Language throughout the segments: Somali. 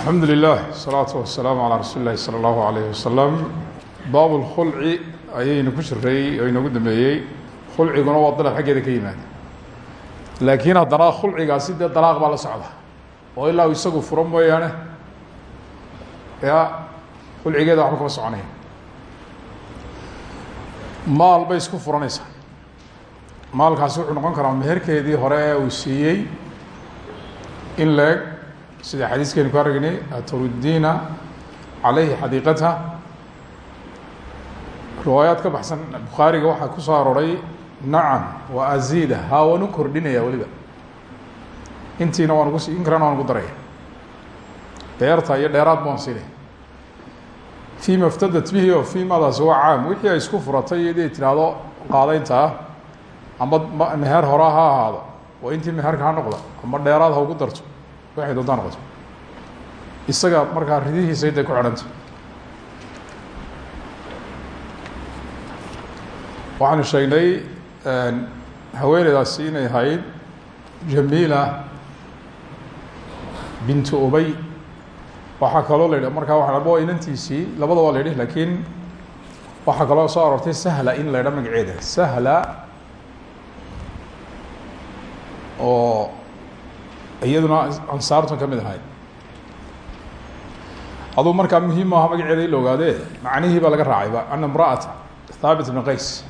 alxamdu lilah asalaatu wasalaamu calaa rasuuli illahi sala allahu alayh wasalam baab lkhulci ayaynu ku jiray oo inoogu dambeeyey. Khulciguna waa dalab xaggeeda ka yimaada. Laakiin haddana khulcigaasi dee dalaaq baa la socda. Oo ilaa u isagu furo mooyaane. Ya khulcigeeda waxba kama soconaya maal bay isku furanaysaa. Maalkaasi wuxuu noqon karaa meherkeedii hore ee uu siiyey in leeg sida xadiiskeenu ku aragnay aturuddiina calayhi xadiiqatha. Riwaayaad ka baxsan bukhaariga waxaa ku soo arooray wa aziida haa waan kordhinaya weliba. Intiina waan ugu in kalena waan ugu daraya. Dheerta iyo dheeraad baan siinay. Fii ma iftadat bihi oo fii madaasi waa caam. Wixii isku furatay iyadii tidhaahdo qaadayntaa ama meher hora ha ahaado. Intii meherka ha ama dheeraad ha ugu darto waxay doontaa noqoto. Isaga markaa ridihiisa intay ku xidhanta waxaanu sheegnay haweeneydaasi inay ahayd jamiila bintu ubay. Waxaa kaloo la yidhi markaa waa waa labada waa la lakiin waxaa kaloo soo aroortay sahla in la magaceeda sahla oo iyaduna ansaartan ka mid ahayd aduu markaa muhiim maaha magaceeda in la ogaadee macnihii laga raacayba ana imra'ata thaabit bn qays.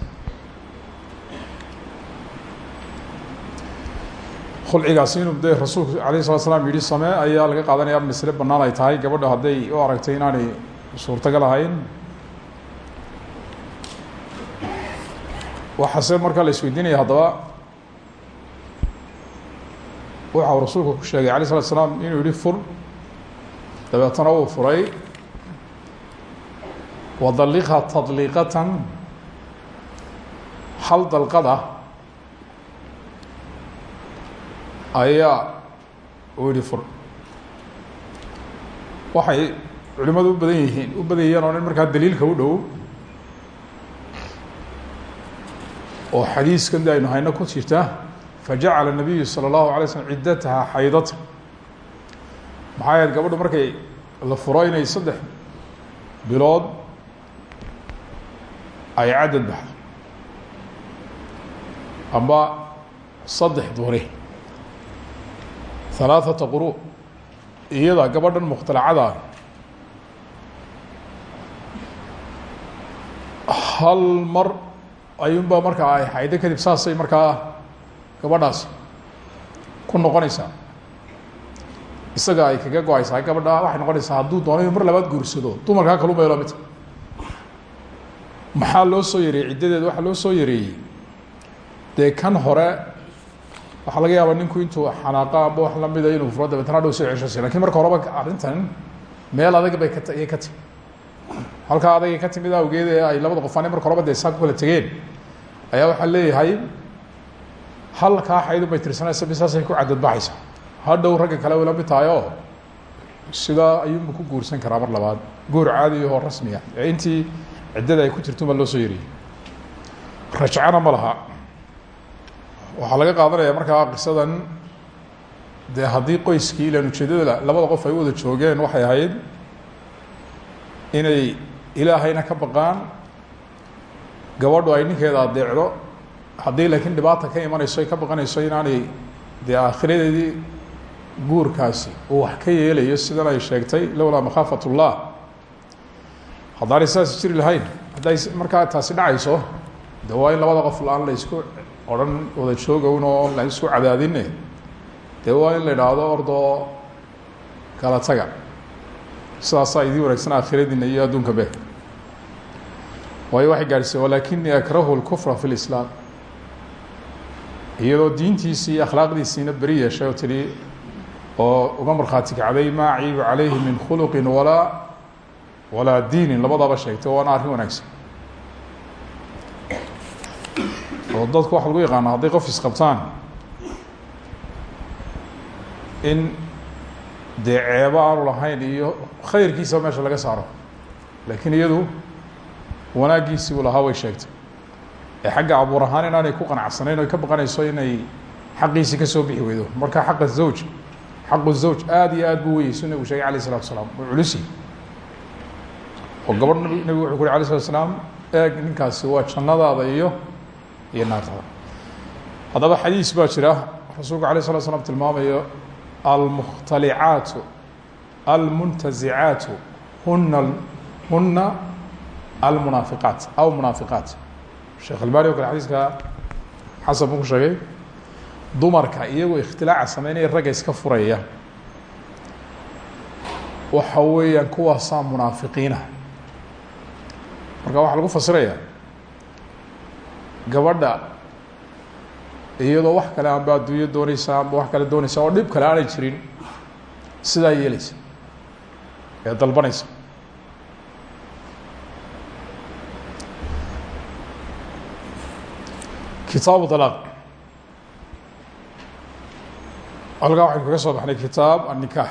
Khulcigaasi inuu dee rasuulku alayh salatu slam samee ayaa laga qaadanaya masle banaan ay tahay gabadha hadday u aragtay inaanay suurtagal ahayn. Waxaase markaa la isweydiinaya haddaba waxa uu rasuulku ku sheegay alay slatu slaam inuu yihi fur. Dabeetana uu furay. Wadalliqha tadliiqatan hal dalqada ayaa uu yihi fur. Waxay culimadu u badan yihiin u badan yihiin oo nin markaa daliilka u dhow oo xadiiskan de aynu hayno ku jirta fajacala الnabiyu salى الlahu alay slm ciddataha xaydata maxaa yahed gabadhu markay la furo inay saddex bilood ay cadad baxdo amba saddex duri halaaثata quru iyada gabadhan mukhtalacada hal mar ayuunbaa markaa ay xaydo kadib saasay markaa gabadhaasi ku noqonaysaa isaga ay kaga go'aysaa gabadha waxay noqonaysaa hadduu doono inu mar labaad guursado dumarkaa kalu meelo mid. Maxaa loo soo yareeyey? Ciddadeeda waxaa loo soo yareeyey. Dee kan hore waxaa laga yaabaa ninku intuu xanaaqa amba wax lamida inuu furo dabeetana dhow soo ceshasi laakiin marka horeba arrintan meel adag bay ka ayay ka timi halkaa adagay ka timid awgeed ee ay labada qofaane marka horeba dee saa ku kala tegeen. Ayaa waxaa leeyahay halkaa xaydun bay tirsanaysa bisaasay ku cadadbaxaysa hadhow ragga kale way la mid tahay sidaa ayuunba ku guursan karaa mar labaad. Guur caadi oo rasmiya. Ee intii ciddada ay ku jirto baa loo soo yariyey rajcana ma laha. Waxaa laga qaadanaya markaa qisadan dee haddii qoyskii ilaan ujeedada labada qof ay u wada joogeen waxay ahayd inay ilaahayna ka baqaan gabadhu ay ninkeeda adeecdo haddii laakiin dhibaata ka imanayso ay ka baqanayso inaanay dee aakhiradeedii guurkaasi uu wax ka yeelayo sidan ay sheegtay lowlaa makhaafat ullah haddaanay jiri lahayn hadday markaa taasi dhacayso de in labada qof la'aan la isku odhan wada joogown oo la isku cadaadine dee in la idhaahdo ordoo kala taga. Sidaasaa idii wanaagsan iyo adduunka be. Waayo waxay gaadhsay walakinii akrahu lkufra fi lislaam iyadoo diintiisii iyo akhlaaqdiisiina beri yeeshay oo tihi oo uga markhaati kacday maa ciibu calayhi min khuluqin walaa walaa diinin. Labadaba sheegtay waana arrin wanaagsan. Oo dadku waxa lagu yaqaana hadday qof isqabtaan in dee ceebo aanu lahayn iyo khayrkiisaba meesha laga saaro laakiin iyadu wanaaggiisii lahaa way sheegtay ee xagga abuur ahaan inaanay ku qanacsanayn o ka baqanayso inay xaqiisii ka soo bixi weydo. Marka xaqa zawj xaqu zawj aada iyo aad buu weyey su nabigu sheegay alayh isalatu asalaam u culisi oo gabadh nabigu wuxuu ku yuri alay slat slaam eeg ninkaasi waa jannadaada iyo iyo naartada haddaba xadiis baa jira rasuulku alay slat slam tilmaamayo almukhtalicaatu almuntazicaatu huna huna almunaafiqaat aw munaafiqaat sheekh albani o kale xadiiska xasan buu ku sheegay dumarka iyagoo ikhtilaaca sameynaya ragga iska furaya. Waxa weeyaan kuwaasaa munaafiqiina. Marka waxaa lagu fasiraya gabadha iyadoo wax kale amba adduunyo dooneysa amba wax kale dooneysa oo dhib kale aanay jirin sidaa yeeleysa ee dalbanaysa kitaabu alaaq halkaa waxaynu kaga soo baxnay kitaab annikaax.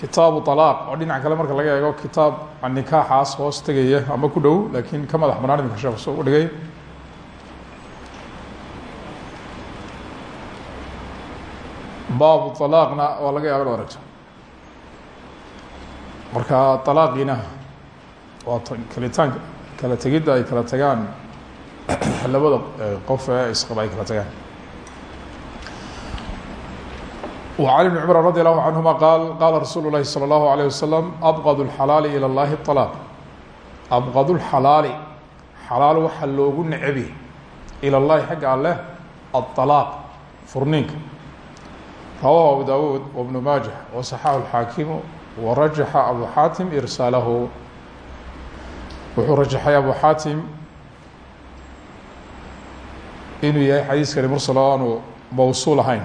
Kitaabu alaaq oo dhinac kale marka laga eego kitaab annikaaxaas hoos tegaya ama ku dhow laakiin ka madax banaan iminka soo dhigay. Baabu alaaqna waa laga yaaba aragto. Marka alaaqiina waa kala tegidda ay kala tagaan labada qof ee isqaba ay kala tagaan وعن بن cمر رضي الله عنهma qال qاla رasuل الlahi صلى الله عليه وسلم أbغض الحلاaل إلى الlahi الطلاق أbغض الحلاaل xalaal waxa loogu necbi ilى الlahi xagga aleh الطلاaq furniinka rawاه أبو dاود وبن mاجة وصححه الحاkiم وraجaxa أbو xاatim إrsاalahu wuxuu rajaxay أbو xاatim inuu yahay xadiiskani mursل o aanu mawsuul ahayn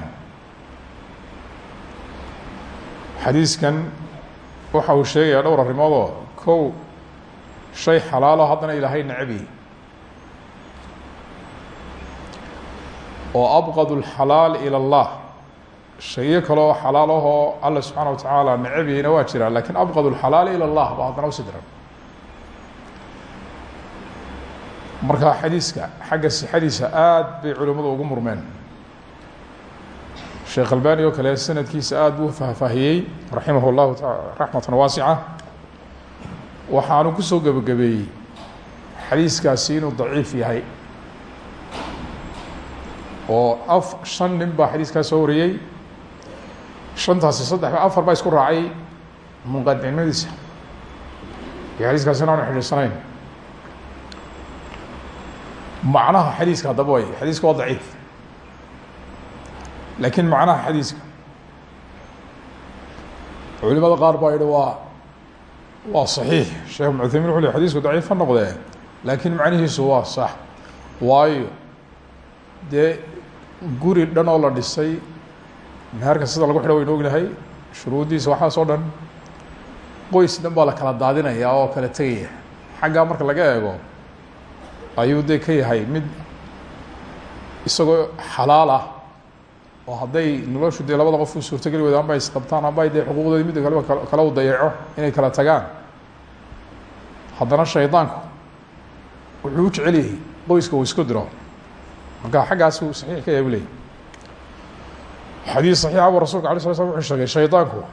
xadiiskan waxa uu sheegayaa dhowr arrimoodoo kow shay xalaalo haddana ilaahay necbi oo abqad اlxalaal ilى اllah shayo kaloo xalaal ahoo alla subxaana wa tacaala necbiyeyna waa jiraan lakin abqad اlxalaal ilى اllah ba haddana usi diran marka xadiiska xagga sixadiisa aad bay culimmadu ugu murmeen. Sheekh albani oo kale sanadkiisa aada buu faahfaahiyey raximah اllahu raxmatan waasica. Waxaanu ku soo gebagabeeyey xadiiskaasi inuu daciif yahay. Oo af shan nin baa xadiiskaa soo wariyey. Shantaasi saddex afar baa isku raacay munqadicnimadiisa iyo xadiiskaasina aanu xidhiirsanayn macnaha xadiiska haddaba way. Xadiiska waa daciif. Laakiin macnaha xadiiska culimada qaar baa yihi waa waa صaxiix sheekh ibn cuthaymin wuxu le xadisku daciif ha noqdee. Laakiin macnihiisu waa sax. Waayo dee guri dhan oo la dhisay meherka sida lagu xidho waynu ognahay shuruuddiisa waxaas oo dhan qoys dhan baa la kala daadinaya oo kala tegaya xaggaa marka laga eego ayuu dee ka yahay mid isagoo xalaal ah oo hadday noloshu dee labada qof u suurtogeli wada amba isqabtaan amba dee xuquuqdoodi midda kaliba kala u dayaco inay kala tagaan. Haddana shaydaanku wuxuu u qoyska isku diro. Marka xaggaasuu saxiix ka yahay bu leeyay xadiis saxiixa bu rasulka alay sla shaydaanku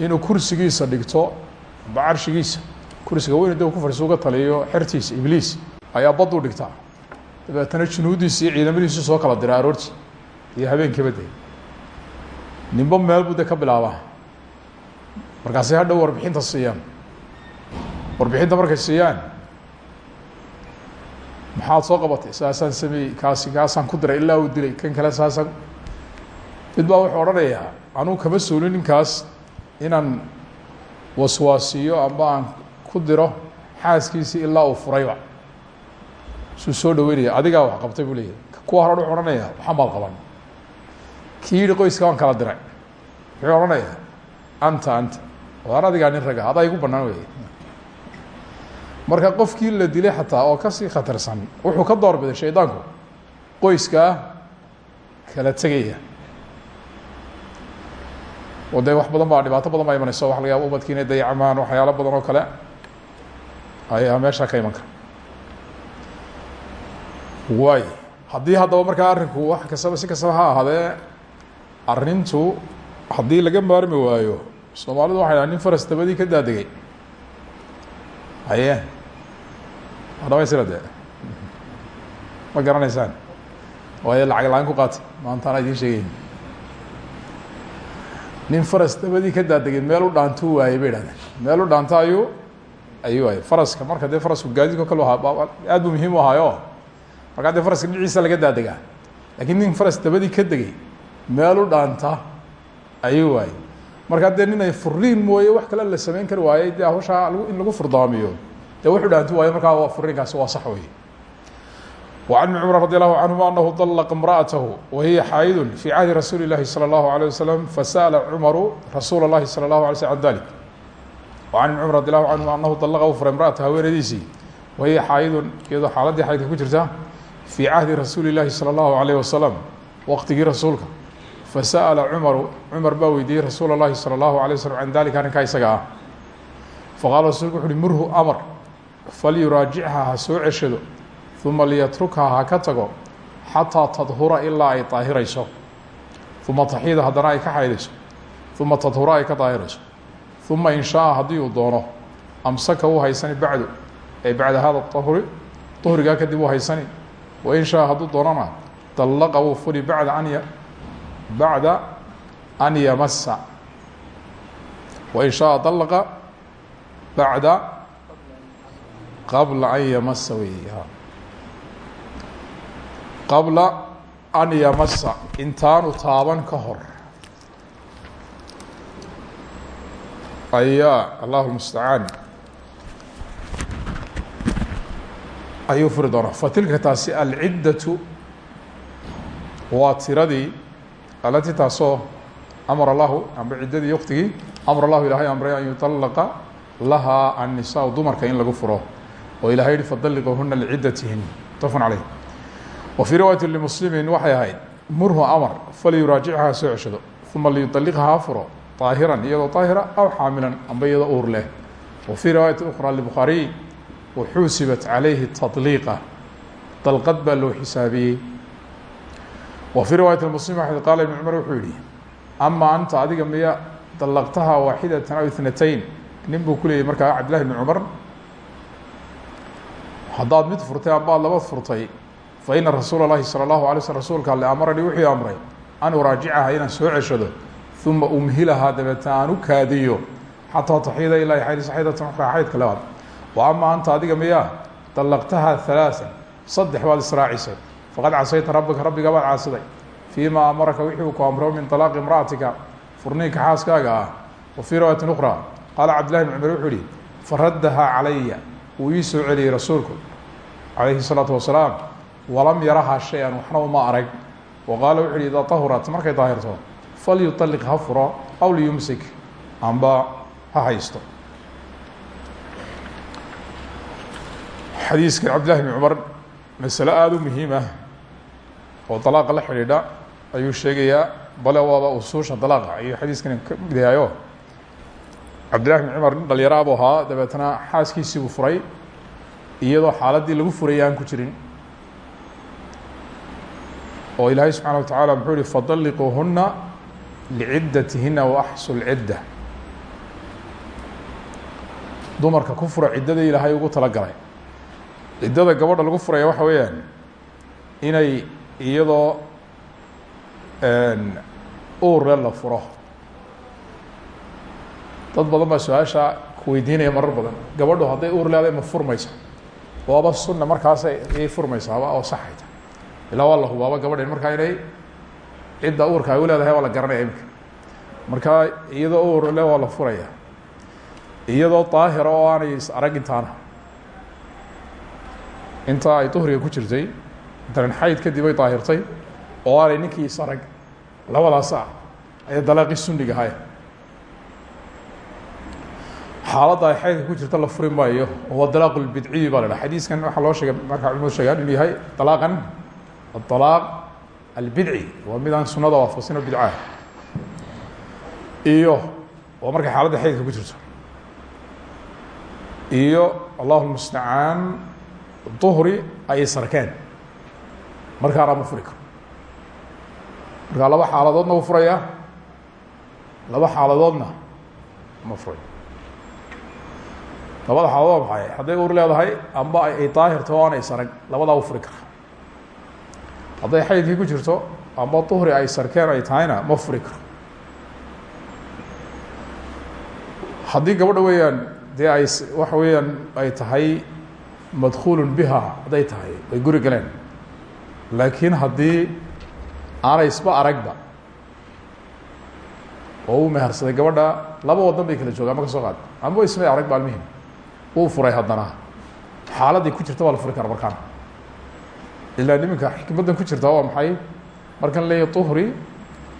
inuu kursigiisa dhigto amba kursiga weyn da ku fadhiiso uga taliyo xertiisa ibliis ayaa bad u dhigtaa dabeetana junuuddiisi iyo ciidamadiisu soo kala diray aroortii iyo habeenkiiba de ninba meel buu de ka bilaabaa. Markaasay hadhow warbixinta siiyaan. Warbixinta markay siiyaan maxaad soo qabatay? Saasaan sameeyey kaasi kaasaan ku diray ilaa uu dilay. Kan kale saasaan mid baa wuxuu odhanayaa anuu kama suulin ninkaas inaan waswaasiyo amba aan ku diro xaaskiisii ilaa uu furayba. Suu soo dhaweynaya adigaa wax qabtay buu leeyahy kuwa hore wuxuu odhanaya waxaan baad qaban. Kii yihi qoyska waan kala diray. Wuxuu odhanayaa anta anta. Waar adigaa nin raga adaa igu banaan wey marka qofkii la dilay xataa oo ka sii khatarsan wuxuu ka doorbiday shaydaanku. Qoyskaa kala tegaya. Oo dee wax badan baa dhibaato badan baa imanayso. Waxa laga yaaba ubadki inay dayacmaan waxyaalo badan oo kale ayaa meeshaa ka iman kara waay haddii haddaba markaa arrinku wax kastaba si kastaba ha ahaadee arrintu haddii laga maarmi waayo soomaalidu waxay dhaha nin faras dabadii ka daadegay haye adhamaysira de ma garanaysaan? Waayo lacag la'aan ku qaatay. Maantaana idiin sheegayn nin faras dabadii ka daadegay meel u dhaantuu waayey bay dhahdeen meel u dhaanta ayuu ayuu waayey faraska marka dee farasku gaadiidko kale ahaa aad buu muhiim u ahaayo markaa dee faraska dhinaciisa laga daadegaa lakiin nin faras dabadii ka degay meel u dhaanta ayuu waayey markaa dee nin ay furiin mooye wax kale la samayn kari waayey dee hawshaa in lagu furdaamiyo dee wuxuu dhaantu waayo markaa waa furiinkaasi waa sax wey وعن بن cمر رضي الله عنهma أنه طلق امرأته وهiy xاaيd في عهد رsuuل اللhi صلى الله عليه وسلم فسأل cمر رsuuل اللhi صلى الله عليه وسلم عن ذلك وعن بن cمر رضي الله عنهma أنه طلqa u furay امرأته haweenadiisii وهiy xاaيd iyadoo xaaladii xaydka ku jirta في عهdi رasuuل اللhi صلى الله عليه وسلم wqtigii rasuulka فسأل cمر cمر baa weydiiyey رasuul الlahi صلى الله عليه وسلم عن ذلika arrinkaa isaga ah faqاla rasulku وxu uhi mrhu أmr falyuraaجicha ha soo ceshado uma liyatrukhaa ha ka tago xataa tadhura ilaa ay daahirayso uma taxiida haddana ay ka xaydayso uma tadhura ay ka daahirayso uma in shaaa haddii uu doono amsaka uu haysani bacdu ay bacda hada ahuri duhrigaa kadib uu haysani wain shaaa hadduu doonona dallaqa wuu furi bacda an bacda an yamasa wain shaaa dallaqa bacda qabla an yamasa wey qabla an yamasa intaanu taaban ka hor ayaa allahu mustacaan ayuu furi fatilka taasi alciddatu waa tiradii alati taasoo amar allahu amba ciddadii waqtigii amar allahu ilaahay amray an yutallaqa lahaa annisaa dumarka in lagu furo. Oo ilahay yihi fadalliquuhuna lciddatihin mutafaqun caleyh wa fii riwaayati limuslimiin waxay ahayd murhu amar falyuraajicha soo ceshado uma liyuطaliqha ha furo طaahiran iyadoo طaahira aw xaamilan amba iyadoo uur leh wa fii riwaayati ukra libukhaariy waxuusibat calayhi taطliiqa dalqad baa loo xisaabiyey wa fii riwaayati muslim axmed qaala ibn cumar wuxuu yihi ama anta adiga miya dalaqtaha waaxidatan aw ithnatayn nin buu ku leeyay markaa cabdillahi bn cumar haddaad mid furtay ambaad laba furtay faina rasuula اlahi salى اllahu alay slm rasuulka alle amaranii wuxuu amray an uraajicaha inaan soo ceshado uma umhilahaa dabeetna aan u kaadiyo xataa taxiyada ilaa yaxaydi saxiidatan uxraa xaydka labaad wa amaa anta adiga miyaa dallaqtahaa halaaan saddex baad israacisay faqad casayta rabbika rabbigaa baad caasiday fii maa amaraka wixii uu ku amro min talaaqi imra'atika furniinka xaaskaaga wa fii riwaayatin ukhraa qaala cabdillahi bn cumar wuxuu yihi faraddahaa calaya wuu ii soo celiyey rasuulku calayhi salaatu wasalaam walam yarahaa shay-an waxna uma arag wa qaala wuxu yihi tahurat markay daahirto falyuطaliq ha furo aw liyumsik amba ha haysto xadiiska cabdillahi bn cumar masale aada u muhiim ah oo dalaaqa la xidhiidha ayuu sheegayaa bale waaba usuusha dalaaqa ayuu xadiiskani ka mid yahayo cabdillahi bn cumar nin dhalinyara buu ahaa dabeetna xaaskiisii buu furay iyadoo xaaladdii lagu furayay ku jirin oo ilaahay subxaana wa tacaala muxuu yihi licidatihina waaxsu lcidda dumarka ku fura ciddada ilaahay ugu talagalay ciddada gabadha lagu furaya waxa weeyaan inay iyadoo uurle la furo dad badan baa su'aasha ku weydiinaya marar badan gabadhu hadday uur leeday ma furmaysa waaba sunna markaas ayay furmaysaaba oo saxayta ilaa waa la hubaaba markaa inay cidda uurka ay u leedahay waa la garanaya iminka. Markaa iyadoo uur le waa la furaya. Iyadoo daahira oo aanay is arag intaana intaa ay duhriga ku jirtay intan xayd kadib ay daahirtay oo aanay ninkii is arag labadaas ah ayaa dalaaqii sunniga ahay xaaladda ay xaydka ku jirta la furi maayo oo waa dalaaq lbidciyi baa la dhaha xadiiskan waxaa loo sheegay markaa culimadu sheegaan inuu yahay dalaaqan aطalaaq albidci waa midaan sunada waafaqsino bidcaah iyo waa markay xaaladda xaydka ku jirto. Iyo allahu mustacaan duhri ay sarkeen. Markaana ma furi karo. Markaa laba xaaladoodna u furaya laba xaaladoodna ma furay labada xaaladood maxay? Hadday ur leedahay amba ay daahirto o aanay sarag labadaa u furi kara hadday xaydkii ku jirto amba duhri ay sarkeen ay tahayna ma furi karo. Haddii gabadha weeyaan dee ay waxa weeyaan ay tahay madkuulu biha hadday tahay ay guri galeen. Laakiin haddii aanay isba aragba oo uu gabadha laba wadan bay kala joogaan ma soo qaad. Ama ismay arag ba almuhim. Uu furay haddana. Xaaladii ku jirta waa la furi kara markaan ilaa niminka xikmaddan ku jirta waa maxay? Markan leeya uhri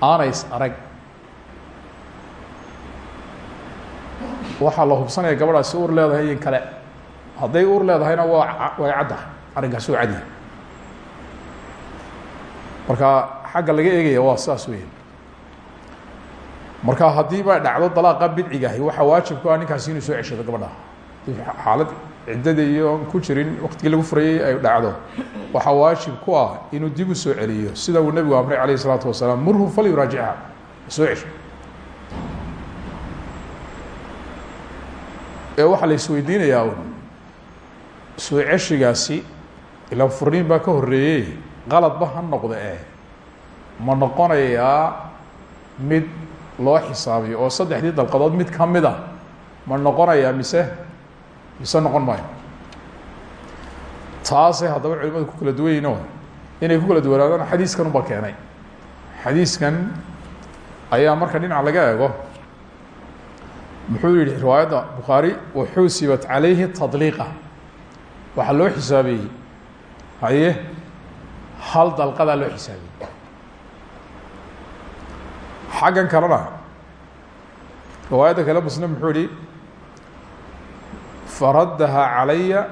aanay is arag. Waxaa la hubsanaya gabadhaasi ur leedahay in kale. Hadday ur leedahayna waa way cadda. Arrinkaasi waa cadiya marka xagga laga eegaya waa saas weya marka haddii ba dhacdo dalaaqa bidcigahi waxaa waajib ku ah ninkaasi inuu soo ceshado gabadha. Xaalad ciddada iyo ku jirin waktigii lagu furayey ay dhacdo. Waxaa waajib ku ah inuu dib u soo celiyo. Sida uu nebigu amray alayh الsalaatu wasalaam murhu falyuraajicha soo cesho ee waxaa la isweydiinayaa un soo ceshigaasi ilaan furniin baa ka horeeyey qaladba ha noqda eh ma noqonayaa mid loo xisaabiyo oo saddexdii dalqadood mid ka mid a ma noqonayaa mise mise noqon maayo. Taasay haddaba culimadu ku kala duwan yihiin oo inay ku kala duwanaadaan xadiiskan uba keenay. Xadiiskan ayaa marka dhinac laga eego. Muxuu yihi riwaayadda bukhaari waxusibat calayhi tadliiqa. Waxaa loo xisaabiyey. Haye hal dalqadaa loo xisaabiyey. Xaggan kalena riwaayadda kale muslim muxuu yihi faraddaha calaya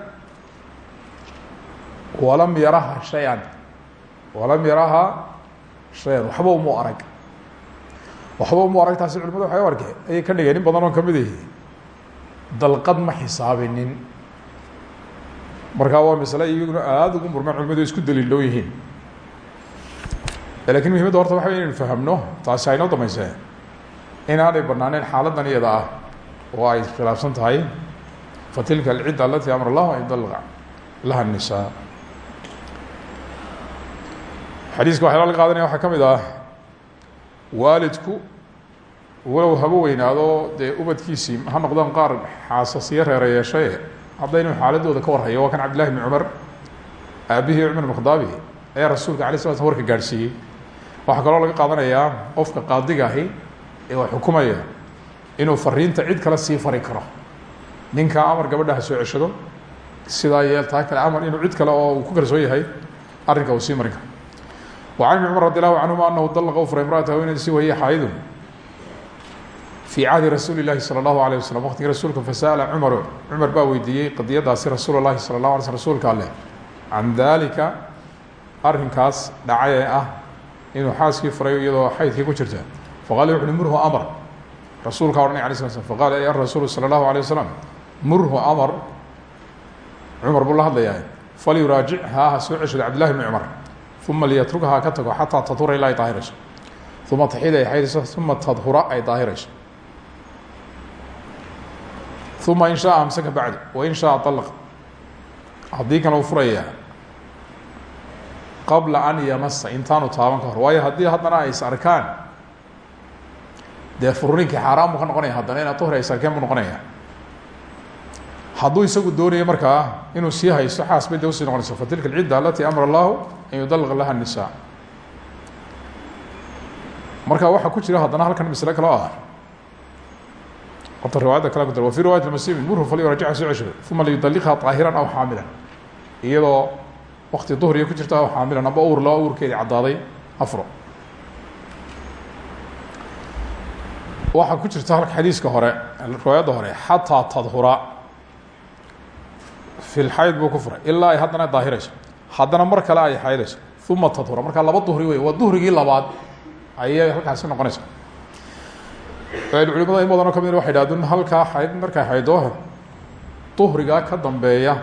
walam yaraha shay-an walam yaraha shay-an. Waxba umu arag. Taasi culimadu waxay u arkeen ayay ka dhigeen in dalqad ma xisaabinin. Markaa waa masale iyaguna aada isku daliil dhow yihiin. Lakin muhimadda horta waxa inaynu fahamno taasi aynoo damaysee inaanay banaaneen xaaladan iyada ah oo ay fatilka alcidda alati amar allahu an yudalqa laha الnisaa xadiiska waxyaala laga qaadanaya waxaa ka mid ah waalidku walow haba weynaado dee ubadkiisii ha noqdaan qaar xaasasiyo reera yeeshaye haddaynu xaaladooda ka warhayo waa kan cabd llahi bn cumar aabihii cumar bn khadaabi ayaa rasuulka alay sla slam warka gaadhsiiyey. Waxaa kaloo laga qaadanayaa qofka qaadiga ahi ee wax xukumaya inuu fariinta cid kale sii fari karo ninkaa amar gabadha ha soo ceshado sidaa yeel taa kale amar inuu cid kale oo uu ku kalsoon yahay arrinka uu sii marin karo وعن بن cمر رضي الله عنهma أنه dلق فر امرأته haweeneydiisi wahiy xayd في cahdi رasuuل الlahi صلى الله عليه وسلم wqtigii rasuulka فsأل cmر cmar baa weydiiyey qadiyadaasi rasuul الlahi صلى الله علي sل rsulka aleh can dalika arrinkaas dhacay ee ah inuu xaaskii furay iyadoo xaydkii ku jirta faqal wuxu uhi murhu amr rasuulka odhanay alay sla slam faqala ya rasuul salى الlahu عalيه wasalam murhu amr cumar buu la hadlayaa falyuraajicha ha soo ceshado cabd llahi bn cumar uma liyatrukhaa ka tago xataa tadhura ilaa ay daahirayso. Uma taxid ay xaydayso uma tadhura ay daahirayso. Uma in shaaa amsaka bacdu wain shaaa alaq haddii kan uu furayaa qabla an yamasa intaanu taaban ka hor. Waayo haddii haddana ay is arkaan dee furninkii xaaraan buu ka noqonaya haddana ina duhri ay is arkeen buu noqonaya hadduu isagu doonayo markaa inuu sii haysto xaas bay de u sii noqonaysa fa tilka alcidda alati allahu an yudaliqa laha nisa marka waxaa ku jira haddana halkan masle kaloo ah. Horta riwaayadda kale ku wa fi riwayat lmuslimin murhu falyurajica soo ceshado uma liyudaliqha aahiran aw xaamilan iyadoo wakti duhriya ku jirta aw xaamilan amba uur laba uurkeedii caddaaday afro. Waxaa ku jirta halka xadiiska hore riwaayadda hore xataa tadhura fi lxayd buu ku furay ilaa ay haddana mar kale ay xaydayso uma tadhura markaa laba duhri wey waa duhrigii labaad ayay halkaasi noqonaysa culimada in badanoo ka mid waxay dhahdeen halkaa xayd markay xaydo duhrigaa ka dambeeya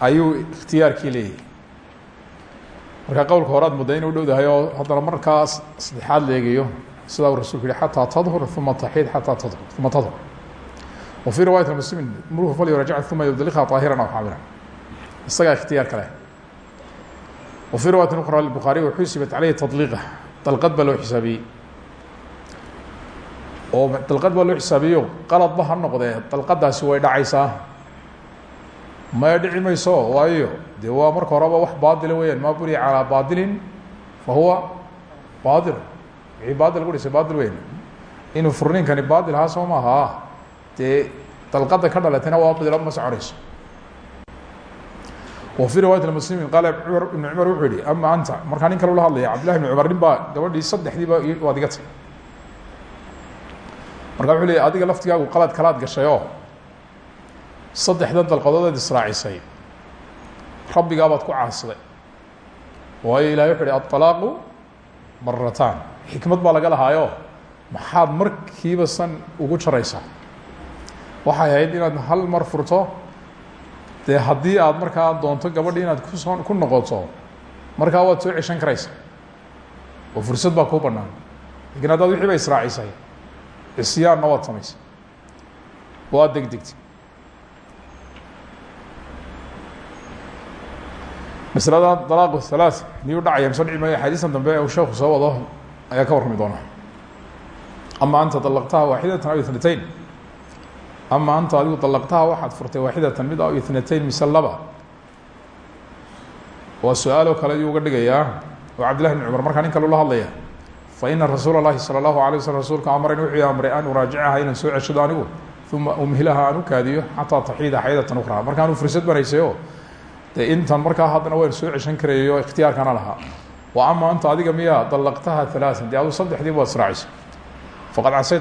ayuu ikhtiyaarkii leeyahay marka qowlka horaad mudda inu dhowdahay oo markaas saddexaad la eegayo uu rasulku yihi xataa tadhur uma taxiid xataa tadhur uma tadhur fii riwayat muslimin mruhu falyurajac uma yudliqa طaahiran aw xaamilan isagaa ikhtiyaar kale fii riwayatin ukhra lbukhariy waxusibat caleyhi tadliiqa dalqad baa loo xisaabiyey oo dalqad baa loo xisaabiyeyo qaladba ha noqdee dalqadaasi way dhacaysaa maya dhici mayso waayo dee waa marka horeba wax baadila weyaan maa buniya calaa baadilin fa huwa baadil wixii baadil lagu dhisay baadil weyn inuu furniinkani baadil ahaa soo maaha dee dalqada ka dhalatayna waa badilo ma soconayso wa fii riwayat muslimin qaala ibn cumar wuxuu yihi ama anta? Markaa nin kale ula hadlaya cabdillahi ibn cumar nin baa gabadhii saddexdiiba waad iga tay marka wuxuu leey adiga laftigaagu qalad kalaad gashay oo saddexdan dalqadoodeed israacisay. Rabbigaabaad ku caasiday waayo ilahay wuxu uhi aطalaaqu marataan xikmad baa laga lahaayo maxaad markiiba san ugu jaraysaa waxay ahayd inaad hal mar furto. Dee haddii aad markaa doonto gabadhi inaad ku soo ku noqoto markaa waad soo ceshan karaysa oo fursad baa kuu banaan laakiin haddaad wixii ba israacisay cisyaanna waad samaysay. Oo aad degdegtay maslada dalaaq halaaث niyuu dhacaya mise dhici dambe uu sheeku soo wado ayaa ka warrami doona. Ama anta dalaqtaha waaxidatan aw ithnatayn ama anta adigu dalaqtaha waxaad furtay waaxidatan mid a itnatayn mise laba. Waa su'aaloo kale ayuu uga dhigayaa. Oo cabdillahi bn cumar markaa nin kale hadlaya. Fa ina rasuula allahi sala allahu alay waslm rasuulka amaran wuxuu amray an uraajicaha inaan soo ceshado anigu uma umhilaha aan u kaadiyo xataa taxiida xaydatan ukhraa. Markaanuu fursad banaysay oo intan markaa haddana waan soo ceshan karayayo ikhtiyaarkana lahaa. Wa ama anta adiga miyaa dalaqtaha alaaan dee adu saddexdii baad faqad